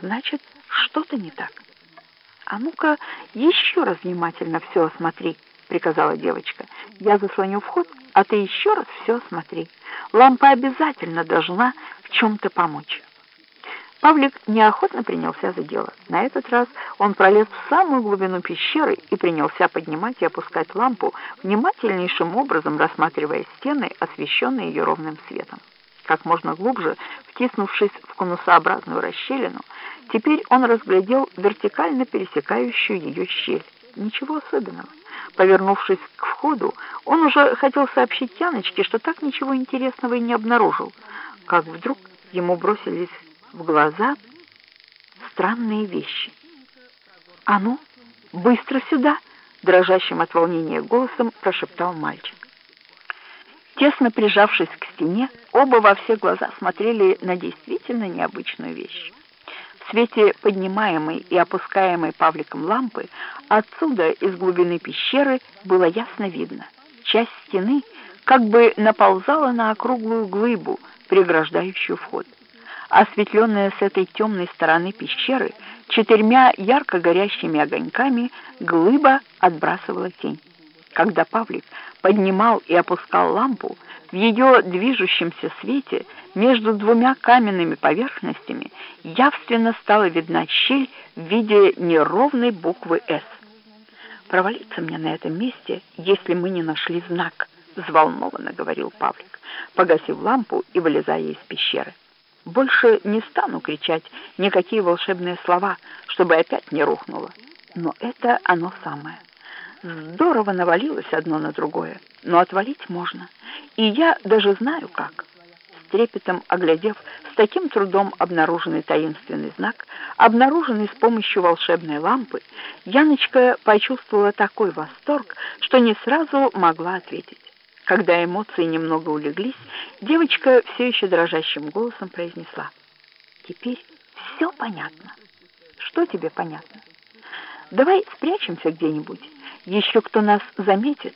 Значит, что-то не так. А ну-ка, еще раз внимательно все осмотри, приказала девочка. Я заслоню вход, а ты еще раз все осмотри. Лампа обязательно должна в чем-то помочь. Павлик неохотно принялся за дело. На этот раз он пролез в самую глубину пещеры и принялся поднимать и опускать лампу, внимательнейшим образом рассматривая стены, освещенные ее ровным светом. Как можно глубже, втиснувшись в конусообразную расщелину, теперь он разглядел вертикально пересекающую ее щель. Ничего особенного. Повернувшись к входу, он уже хотел сообщить Яночке, что так ничего интересного и не обнаружил, как вдруг ему бросились в глаза странные вещи. «А ну, быстро сюда!» — дрожащим от волнения голосом прошептал мальчик. Тесно прижавшись к стене, оба во все глаза смотрели на действительно необычную вещь. В свете поднимаемой и опускаемой Павликом лампы отсюда, из глубины пещеры, было ясно видно. Часть стены как бы наползала на округлую глыбу, преграждающую вход осветленная с этой темной стороны пещеры четырьмя ярко горящими огоньками, глыба отбрасывала тень. Когда Павлик поднимал и опускал лампу, в ее движущемся свете между двумя каменными поверхностями явственно стала видна щель в виде неровной буквы «С». «Провалиться мне на этом месте, если мы не нашли знак», — взволнованно говорил Павлик, погасив лампу и вылезая из пещеры. Больше не стану кричать никакие волшебные слова, чтобы опять не рухнуло. Но это оно самое. Здорово навалилось одно на другое, но отвалить можно. И я даже знаю как. С трепетом оглядев с таким трудом обнаруженный таинственный знак, обнаруженный с помощью волшебной лампы, Яночка почувствовала такой восторг, что не сразу могла ответить. Когда эмоции немного улеглись, девочка все еще дрожащим голосом произнесла. «Теперь все понятно». «Что тебе понятно?» «Давай спрячемся где-нибудь. Еще кто нас заметит,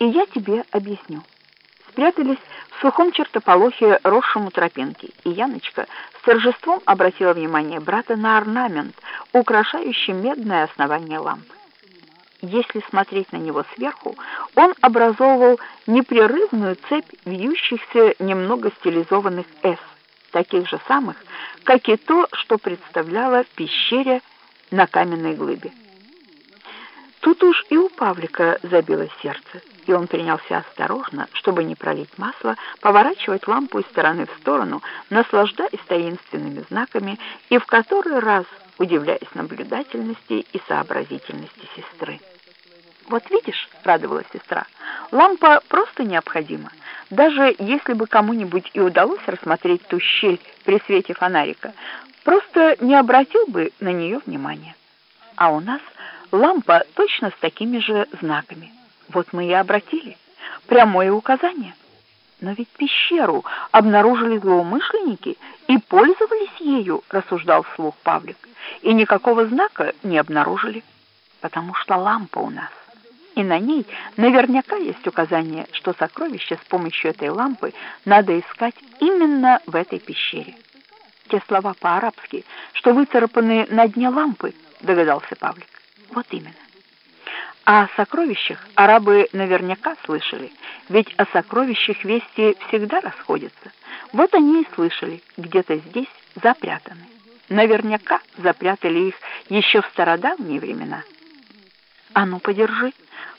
и я тебе объясню». Спрятались в сухом чертополохе, росшему тропинки, и Яночка с торжеством обратила внимание брата на орнамент, украшающий медное основание лампы. Если смотреть на него сверху, он образовывал непрерывную цепь вьющихся немного стилизованных «С», таких же самых, как и то, что представляло в пещере на каменной глыбе. Тут уж и у Павлика забилось сердце, и он принялся осторожно, чтобы не пролить масло, поворачивать лампу из стороны в сторону, наслаждаясь таинственными знаками и в который раз удивляясь наблюдательности и сообразительности сестры. «Вот видишь», — радовалась сестра, — «лампа просто необходима. Даже если бы кому-нибудь и удалось рассмотреть ту щель при свете фонарика, просто не обратил бы на нее внимания. А у нас лампа точно с такими же знаками. Вот мы и обратили. Прямое указание». Но ведь пещеру обнаружили злоумышленники и пользовались ею, рассуждал вслух Павлик, и никакого знака не обнаружили, потому что лампа у нас. И на ней наверняка есть указание, что сокровище с помощью этой лампы надо искать именно в этой пещере. Те слова по-арабски, что выцарапаны на дне лампы, догадался Павлик. Вот именно. А о сокровищах арабы наверняка слышали, ведь о сокровищах вести всегда расходятся. Вот они и слышали, где-то здесь запрятаны. Наверняка запрятали их еще в стародавние времена. «А ну, подержи!»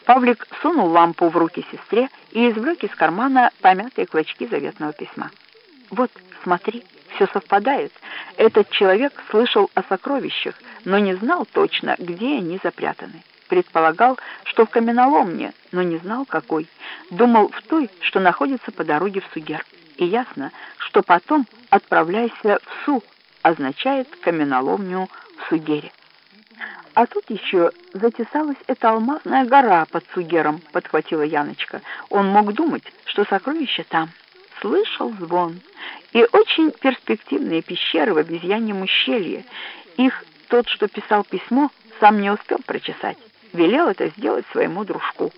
Павлик сунул лампу в руки сестре и извлек из кармана помятые клочки заветного письма. «Вот, смотри, все совпадает. Этот человек слышал о сокровищах, но не знал точно, где они запрятаны. Предполагал, что в каменоломне, но не знал, какой. Думал в той, что находится по дороге в Сугер. И ясно, что потом «отправляйся в Су» означает каменоломню в Сугере. А тут еще затесалась эта алмазная гора под Сугером, подхватила Яночка. Он мог думать, что сокровище там. Слышал звон. И очень перспективные пещеры в обезьяньем ущелье. Их тот, что писал письмо, сам не успел прочесать велел это сделать своему дружку.